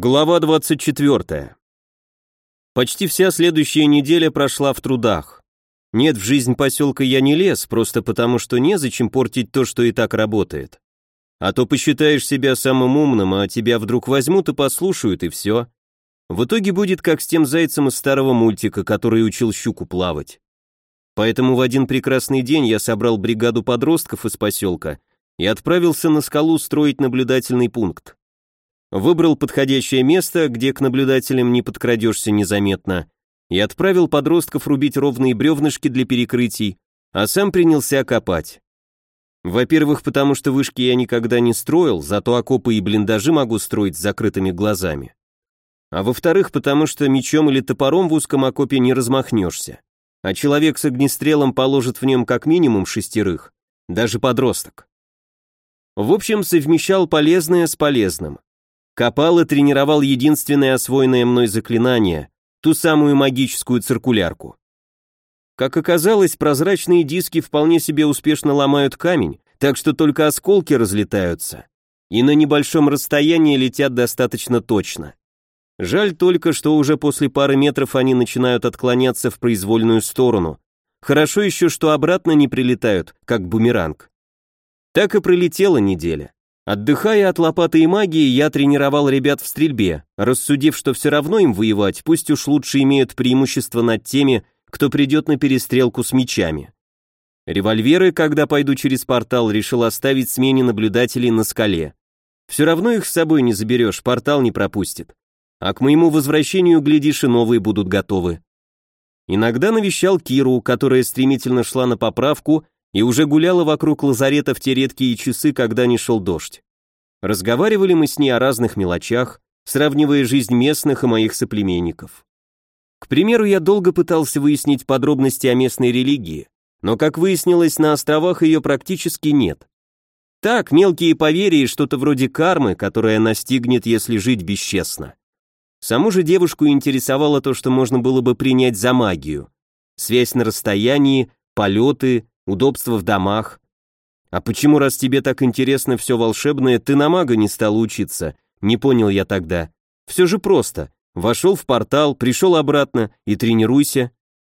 Глава 24. Почти вся следующая неделя прошла в трудах. Нет, в жизнь поселка я не лез, просто потому что незачем портить то, что и так работает. А то посчитаешь себя самым умным, а тебя вдруг возьмут и послушают, и все. В итоге будет как с тем зайцем из старого мультика, который учил щуку плавать. Поэтому в один прекрасный день я собрал бригаду подростков из поселка и отправился на скалу строить наблюдательный пункт. Выбрал подходящее место, где к наблюдателям не подкрадешься незаметно, и отправил подростков рубить ровные бревнышки для перекрытий, а сам принялся копать. Во-первых, потому что вышки я никогда не строил, зато окопы и блиндажи могу строить с закрытыми глазами. А во-вторых, потому что мечом или топором в узком окопе не размахнешься. А человек с огнестрелом положит в нем как минимум шестерых, даже подросток. В общем, совмещал полезное с полезным. Копал и тренировал единственное освоенное мной заклинание, ту самую магическую циркулярку. Как оказалось, прозрачные диски вполне себе успешно ломают камень, так что только осколки разлетаются. И на небольшом расстоянии летят достаточно точно. Жаль только, что уже после пары метров они начинают отклоняться в произвольную сторону. Хорошо еще, что обратно не прилетают, как бумеранг. Так и пролетела неделя. Отдыхая от лопаты и магии, я тренировал ребят в стрельбе, рассудив, что все равно им воевать, пусть уж лучше имеют преимущество над теми, кто придет на перестрелку с мечами. Револьверы, когда пойду через портал, решил оставить смене наблюдателей на скале. Все равно их с собой не заберешь, портал не пропустит. А к моему возвращению, глядишь, и новые будут готовы. Иногда навещал Киру, которая стремительно шла на поправку и уже гуляла вокруг лазарета в те редкие часы, когда не шел дождь. Разговаривали мы с ней о разных мелочах, сравнивая жизнь местных и моих соплеменников. К примеру, я долго пытался выяснить подробности о местной религии, но, как выяснилось, на островах ее практически нет. Так, мелкие поверья что-то вроде кармы, которая настигнет, если жить бесчестно. Саму же девушку интересовало то, что можно было бы принять за магию. Связь на расстоянии, полеты, удобство в домах. А почему, раз тебе так интересно все волшебное, ты на мага не стал учиться? Не понял я тогда. Все же просто. Вошел в портал, пришел обратно и тренируйся.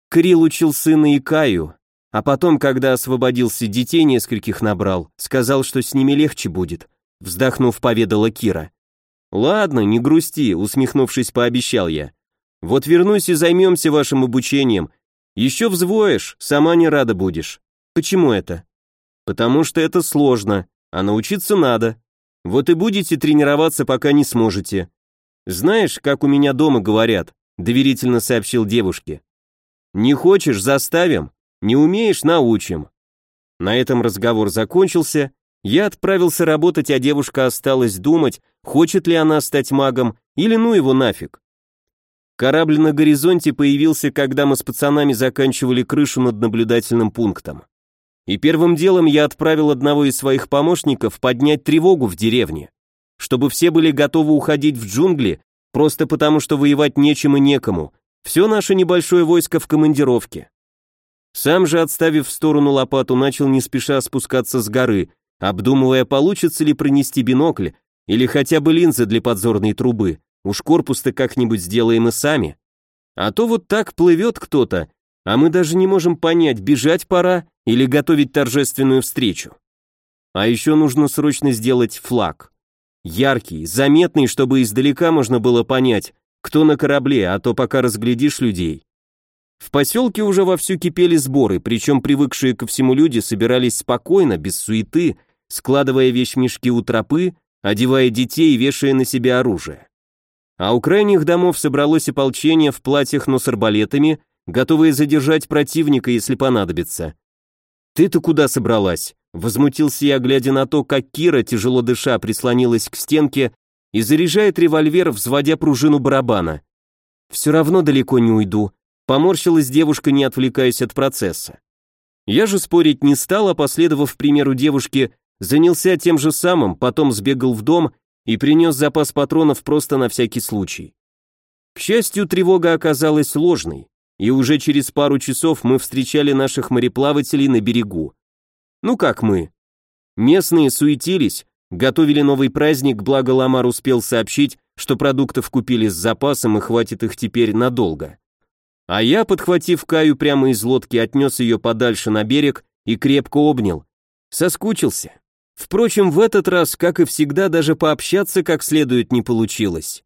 Крил учил сына и Каю, а потом, когда освободился, детей нескольких набрал, сказал, что с ними легче будет. Вздохнув, поведала Кира. «Ладно, не грусти», усмехнувшись, пообещал я. «Вот вернусь и займемся вашим обучением. Еще взвоишь, сама не рада будешь». Почему это? Потому что это сложно, а научиться надо. Вот и будете тренироваться, пока не сможете. Знаешь, как у меня дома говорят, доверительно сообщил девушке. Не хочешь, заставим, не умеешь, научим. На этом разговор закончился, я отправился работать, а девушка осталась думать, хочет ли она стать магом или ну его нафиг. Корабль на горизонте появился, когда мы с пацанами заканчивали крышу над наблюдательным пунктом. И первым делом я отправил одного из своих помощников поднять тревогу в деревне, чтобы все были готовы уходить в джунгли, просто потому что воевать нечем и некому. Все наше небольшое войско в командировке. Сам же, отставив в сторону лопату, начал не спеша спускаться с горы, обдумывая, получится ли пронести бинокль или хотя бы линзы для подзорной трубы. Уж корпус-то как-нибудь сделаем и сами. А то вот так плывет кто-то, а мы даже не можем понять, бежать пора или готовить торжественную встречу. А еще нужно срочно сделать флаг. Яркий, заметный, чтобы издалека можно было понять, кто на корабле, а то пока разглядишь людей. В поселке уже вовсю кипели сборы, причем привыкшие ко всему люди собирались спокойно, без суеты, складывая вещмешки у тропы, одевая детей и вешая на себя оружие. А у крайних домов собралось ополчение в платьях, но с арбалетами готовые задержать противника, если понадобится. «Ты-то куда собралась?» Возмутился я, глядя на то, как Кира, тяжело дыша, прислонилась к стенке и заряжает револьвер, взводя пружину барабана. «Все равно далеко не уйду», — поморщилась девушка, не отвлекаясь от процесса. Я же спорить не стал, а последовав примеру девушки, занялся тем же самым, потом сбегал в дом и принес запас патронов просто на всякий случай. К счастью, тревога оказалась ложной и уже через пару часов мы встречали наших мореплавателей на берегу. Ну как мы? Местные суетились, готовили новый праздник, благо Ламар успел сообщить, что продуктов купили с запасом и хватит их теперь надолго. А я, подхватив Каю прямо из лодки, отнес ее подальше на берег и крепко обнял. Соскучился. Впрочем, в этот раз, как и всегда, даже пообщаться как следует не получилось.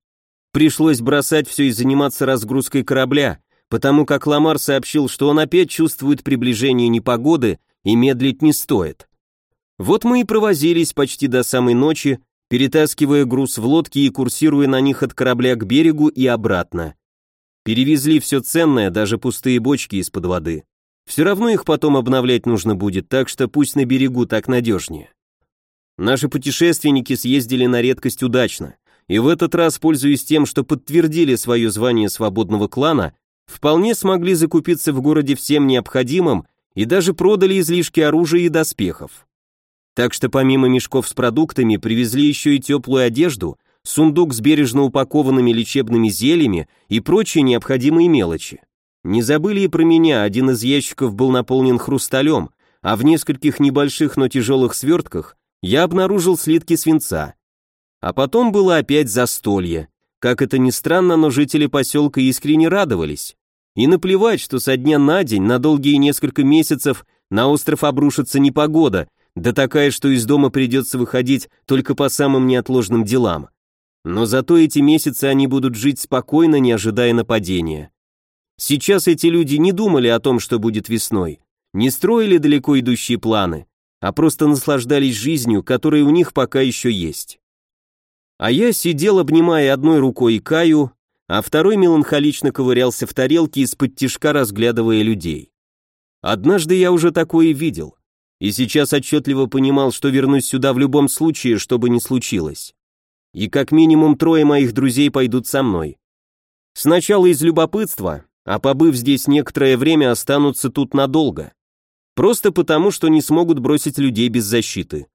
Пришлось бросать все и заниматься разгрузкой корабля, потому как Ламар сообщил, что он опять чувствует приближение непогоды и медлить не стоит. Вот мы и провозились почти до самой ночи, перетаскивая груз в лодки и курсируя на них от корабля к берегу и обратно. Перевезли все ценное, даже пустые бочки из-под воды. Все равно их потом обновлять нужно будет, так что пусть на берегу так надежнее. Наши путешественники съездили на редкость удачно, и в этот раз, пользуясь тем, что подтвердили свое звание свободного клана, вполне смогли закупиться в городе всем необходимым и даже продали излишки оружия и доспехов. Так что помимо мешков с продуктами привезли еще и теплую одежду, сундук с бережно упакованными лечебными зельями и прочие необходимые мелочи. Не забыли и про меня, один из ящиков был наполнен хрусталем, а в нескольких небольших, но тяжелых свертках я обнаружил слитки свинца. А потом было опять застолье. Как это ни странно, но жители поселка искренне радовались. И наплевать, что со дня на день, на долгие несколько месяцев, на остров обрушится непогода, да такая, что из дома придется выходить только по самым неотложным делам. Но зато эти месяцы они будут жить спокойно, не ожидая нападения. Сейчас эти люди не думали о том, что будет весной, не строили далеко идущие планы, а просто наслаждались жизнью, которая у них пока еще есть. А я сидел, обнимая одной рукой Каю, а второй меланхолично ковырялся в тарелке из-под тишка, разглядывая людей. Однажды я уже такое видел, и сейчас отчетливо понимал, что вернусь сюда в любом случае, что бы ни случилось. И как минимум трое моих друзей пойдут со мной. Сначала из любопытства, а побыв здесь некоторое время, останутся тут надолго. Просто потому, что не смогут бросить людей без защиты.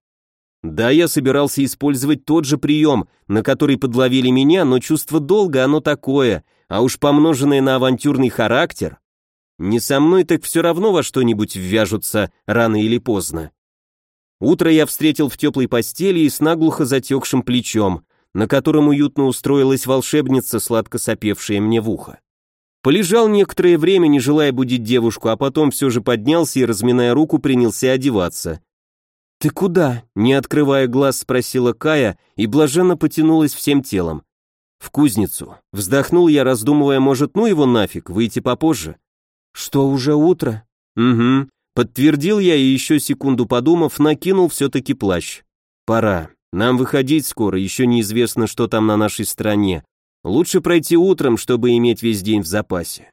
Да, я собирался использовать тот же прием, на который подловили меня, но чувство долга оно такое, а уж помноженное на авантюрный характер. Не со мной так все равно во что-нибудь ввяжутся рано или поздно. Утро я встретил в теплой постели и с наглухо затекшим плечом, на котором уютно устроилась волшебница, сладко сопевшая мне в ухо. Полежал некоторое время, не желая будить девушку, а потом все же поднялся и, разминая руку, принялся одеваться. «Ты куда?» — не открывая глаз, спросила Кая и блаженно потянулась всем телом. «В кузницу». Вздохнул я, раздумывая, может, ну его нафиг, выйти попозже. «Что, уже утро?» «Угу». Подтвердил я и еще секунду подумав, накинул все-таки плащ. «Пора. Нам выходить скоро, еще неизвестно, что там на нашей стороне. Лучше пройти утром, чтобы иметь весь день в запасе.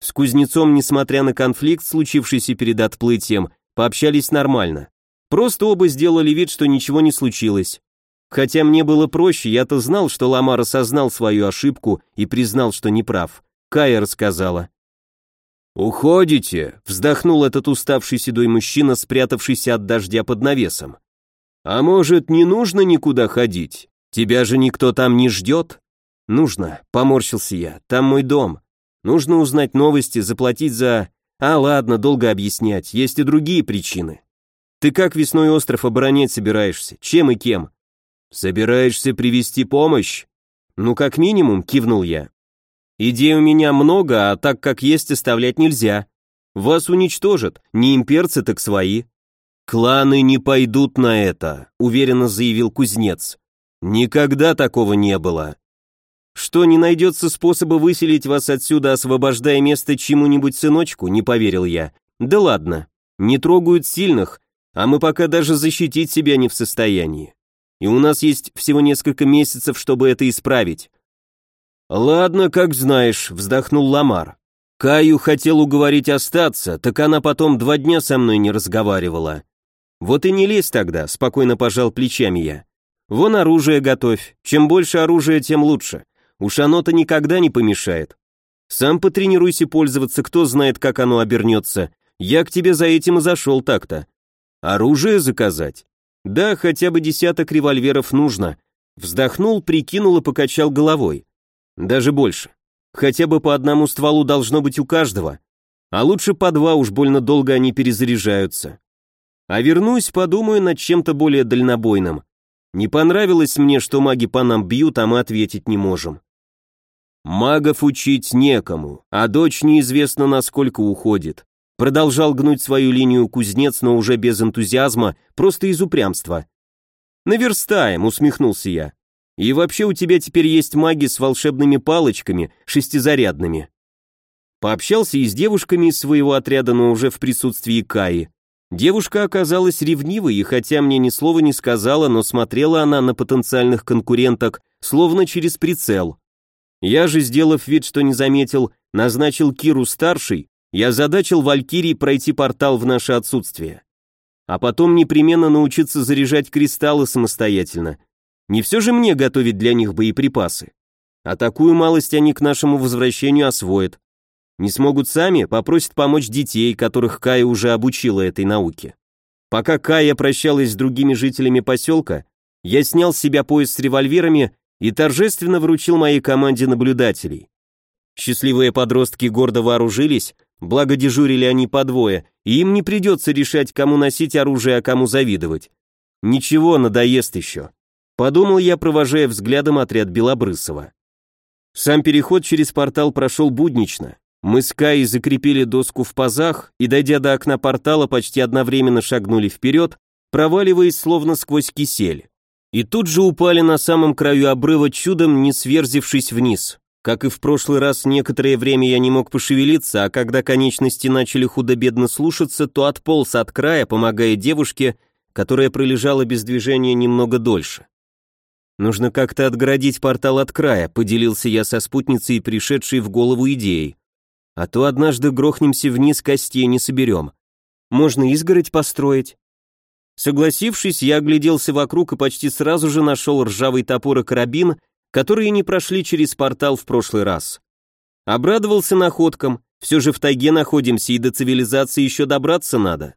С кузнецом, несмотря на конфликт, случившийся перед отплытием, пообщались нормально. Просто оба сделали вид, что ничего не случилось. Хотя мне было проще, я-то знал, что Ламар осознал свою ошибку и признал, что не прав. Кая рассказала. «Уходите», — вздохнул этот уставший седой мужчина, спрятавшийся от дождя под навесом. «А может, не нужно никуда ходить? Тебя же никто там не ждет?» «Нужно», — поморщился я, — «там мой дом. Нужно узнать новости, заплатить за... А, ладно, долго объяснять, есть и другие причины. Ты как весной остров оборонять собираешься? Чем и кем?» «Собираешься привести помощь?» «Ну, как минимум», — кивнул я. «Идей у меня много, а так как есть оставлять нельзя. Вас уничтожат, не имперцы, так свои». «Кланы не пойдут на это», — уверенно заявил кузнец. «Никогда такого не было. Что, не найдется способа выселить вас отсюда, освобождая место чему-нибудь сыночку, не поверил я. Да ладно, не трогают сильных, а мы пока даже защитить себя не в состоянии. И у нас есть всего несколько месяцев, чтобы это исправить. Ладно, как знаешь, вздохнул Ламар. Каю хотел уговорить остаться, так она потом два дня со мной не разговаривала. Вот и не лезь тогда, спокойно пожал плечами я. Вон оружие готовь, чем больше оружия, тем лучше. Уж оно-то никогда не помешает. Сам потренируйся пользоваться, кто знает, как оно обернется. Я к тебе за этим и зашел так-то. Оружие заказать? Да, хотя бы десяток револьверов нужно. Вздохнул, прикинул и покачал головой. Даже больше. Хотя бы по одному стволу должно быть у каждого. А лучше по два, уж больно долго они перезаряжаются. А вернусь, подумаю над чем-то более дальнобойным. Не понравилось мне, что маги по нам бьют, а мы ответить не можем. Магов учить некому, а дочь неизвестно насколько уходит. Продолжал гнуть свою линию кузнец, но уже без энтузиазма, просто из упрямства. «Наверстаем», — усмехнулся я. «И вообще у тебя теперь есть маги с волшебными палочками, шестизарядными». Пообщался и с девушками из своего отряда, но уже в присутствии Каи. Девушка оказалась ревнивой, и хотя мне ни слова не сказала, но смотрела она на потенциальных конкуренток, словно через прицел. Я же, сделав вид, что не заметил, назначил Киру старшей, я задачил Валькирии пройти портал в наше отсутствие. А потом непременно научиться заряжать кристаллы самостоятельно. Не все же мне готовить для них боеприпасы. А такую малость они к нашему возвращению освоят. Не смогут сами, попросят помочь детей, которых Кая уже обучила этой науке. Пока Кая прощалась с другими жителями поселка, я снял с себя пояс с револьверами и торжественно вручил моей команде наблюдателей. Счастливые подростки гордо вооружились, благо дежурили они по двое, и им не придется решать, кому носить оружие, а кому завидовать. Ничего, надоест еще. Подумал я, провожая взглядом отряд Белобрысова. Сам переход через портал прошел буднично. Мы с Каей закрепили доску в пазах и, дойдя до окна портала, почти одновременно шагнули вперед, проваливаясь словно сквозь кисель. И тут же упали на самом краю обрыва, чудом не сверзившись вниз. Как и в прошлый раз, некоторое время я не мог пошевелиться, а когда конечности начали худо-бедно слушаться, то отполз от края, помогая девушке, которая пролежала без движения немного дольше. Нужно как-то отгородить портал от края, поделился я со спутницей, пришедшей в голову идеей. А то однажды грохнемся вниз, костей не соберем. Можно изгородь построить. Согласившись, я огляделся вокруг и почти сразу же нашел ржавый топор и карабин, которые не прошли через портал в прошлый раз. Обрадовался находкам, все же в тайге находимся и до цивилизации еще добраться надо.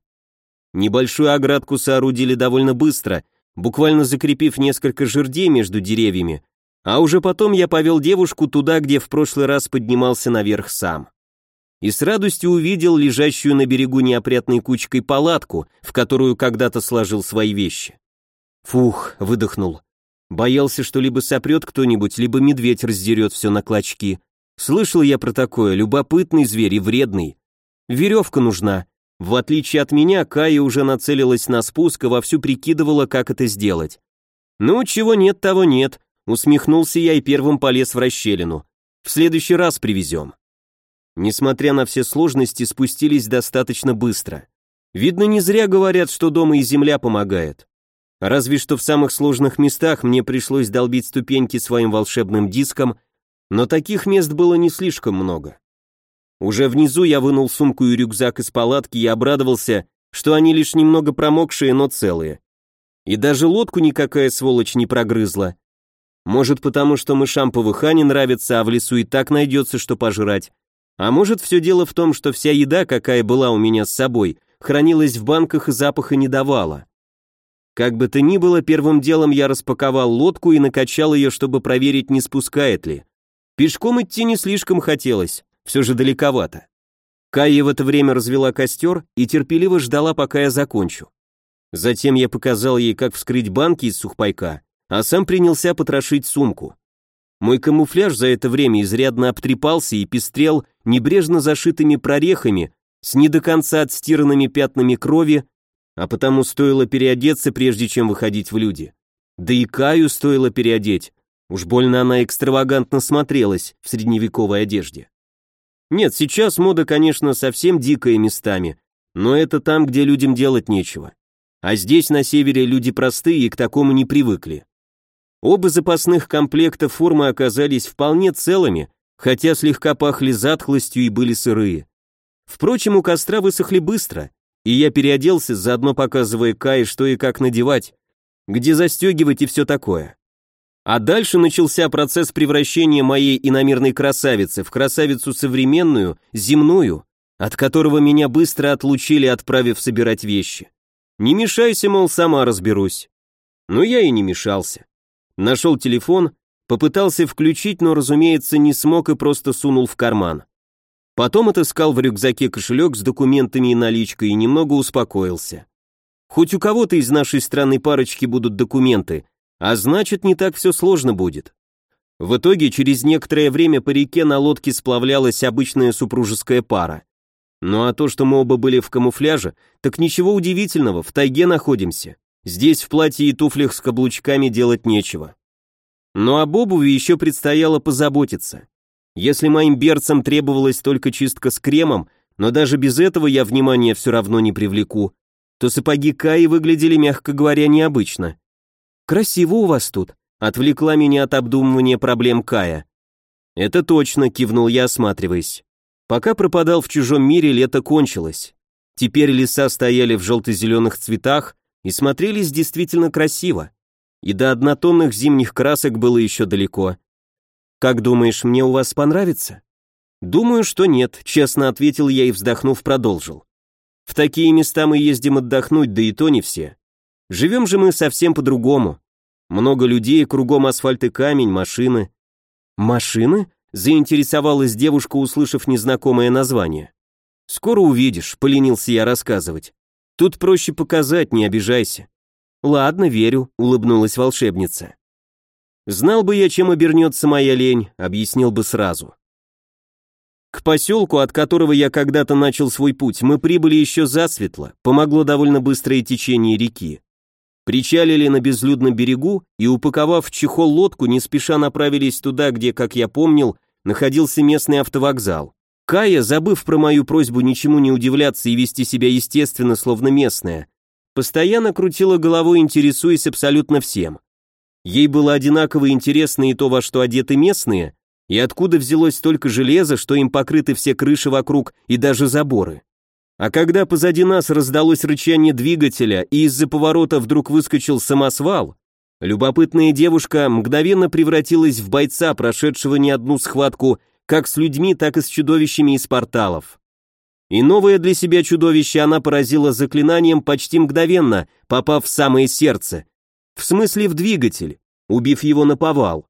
Небольшую оградку соорудили довольно быстро, буквально закрепив несколько жердей между деревьями, а уже потом я повел девушку туда, где в прошлый раз поднимался наверх сам и с радостью увидел лежащую на берегу неопрятной кучкой палатку, в которую когда-то сложил свои вещи. Фух, выдохнул. Боялся, что либо сопрет кто-нибудь, либо медведь раздерет все на клочки. Слышал я про такое, любопытный зверь и вредный. Веревка нужна. В отличие от меня, Кая уже нацелилась на спуск и вовсю прикидывала, как это сделать. «Ну, чего нет, того нет», усмехнулся я и первым полез в расщелину. «В следующий раз привезем». Несмотря на все сложности, спустились достаточно быстро. Видно, не зря говорят, что дома и земля помогает. Разве что в самых сложных местах мне пришлось долбить ступеньки своим волшебным диском, но таких мест было не слишком много. Уже внизу я вынул сумку и рюкзак из палатки и обрадовался, что они лишь немного промокшие, но целые. И даже лодку никакая сволочь не прогрызла. Может потому, что мышам ПВХ не нравится, а в лесу и так найдется, что пожрать. А может, все дело в том, что вся еда, какая была у меня с собой, хранилась в банках и запаха не давала. Как бы то ни было, первым делом я распаковал лодку и накачал ее, чтобы проверить, не спускает ли. Пешком идти не слишком хотелось, все же далековато. Кайя в это время развела костер и терпеливо ждала, пока я закончу. Затем я показал ей, как вскрыть банки из сухпайка, а сам принялся потрошить сумку. Мой камуфляж за это время изрядно обтрепался и пестрел небрежно зашитыми прорехами с не до конца отстиранными пятнами крови, а потому стоило переодеться, прежде чем выходить в люди. Да и Каю стоило переодеть, уж больно она экстравагантно смотрелась в средневековой одежде. Нет, сейчас мода, конечно, совсем дикая местами, но это там, где людям делать нечего. А здесь, на севере, люди простые и к такому не привыкли. Оба запасных комплекта формы оказались вполне целыми, хотя слегка пахли затхлостью и были сырые. Впрочем, у костра высохли быстро, и я переоделся, заодно показывая Кае, что и как надевать, где застегивать и все такое. А дальше начался процесс превращения моей иномирной красавицы в красавицу современную, земную, от которого меня быстро отлучили, отправив собирать вещи. Не мешайся, мол, сама разберусь. Но я и не мешался. Нашел телефон, попытался включить, но, разумеется, не смог и просто сунул в карман. Потом отыскал в рюкзаке кошелек с документами и наличкой и немного успокоился. Хоть у кого-то из нашей странной парочки будут документы, А значит, не так все сложно будет. В итоге, через некоторое время по реке на лодке сплавлялась обычная супружеская пара. Ну а то, что мы оба были в камуфляже, так ничего удивительного, в тайге находимся. Здесь в платье и туфлях с каблучками делать нечего. Но об обуви еще предстояло позаботиться. Если моим берцам требовалась только чистка с кремом, но даже без этого я внимания все равно не привлеку, то сапоги Каи выглядели, мягко говоря, необычно. «Красиво у вас тут», — отвлекла меня от обдумывания проблем Кая. «Это точно», — кивнул я, осматриваясь. Пока пропадал в чужом мире, лето кончилось. Теперь леса стояли в желто-зеленых цветах и смотрелись действительно красиво. И до однотонных зимних красок было еще далеко. «Как думаешь, мне у вас понравится?» «Думаю, что нет», — честно ответил я и, вздохнув, продолжил. «В такие места мы ездим отдохнуть, да и то не все. Живем же мы совсем по-другому. Много людей, кругом асфальт и камень, машины». «Машины?» — заинтересовалась девушка, услышав незнакомое название. «Скоро увидишь», — поленился я рассказывать. «Тут проще показать, не обижайся». «Ладно, верю», — улыбнулась волшебница. «Знал бы я, чем обернется моя лень», — объяснил бы сразу. К поселку, от которого я когда-то начал свой путь, мы прибыли еще засветло, помогло довольно быстрое течение реки. Причалили на безлюдном берегу и, упаковав в чехол лодку, не спеша направились туда, где, как я помнил, находился местный автовокзал. Кая, забыв про мою просьбу ничему не удивляться и вести себя естественно, словно местная, постоянно крутила головой, интересуясь абсолютно всем. Ей было одинаково интересно и то, во что одеты местные, и откуда взялось столько железа, что им покрыты все крыши вокруг и даже заборы. А когда позади нас раздалось рычание двигателя и из-за поворота вдруг выскочил самосвал, любопытная девушка мгновенно превратилась в бойца, прошедшего не одну схватку как с людьми, так и с чудовищами из порталов. И новое для себя чудовище она поразила заклинанием почти мгновенно, попав в самое сердце. В смысле в двигатель, убив его на повал.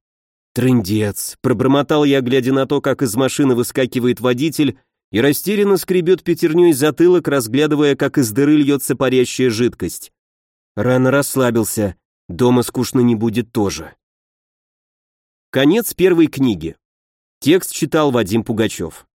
«Трындец», — пробормотал я, глядя на то, как из машины выскакивает водитель и растерянно скребет пятерней затылок, разглядывая, как из дыры льется парящая жидкость. Рано расслабился, дома скучно не будет тоже. Конец первой книги. Текст читал Вадим Пугачев.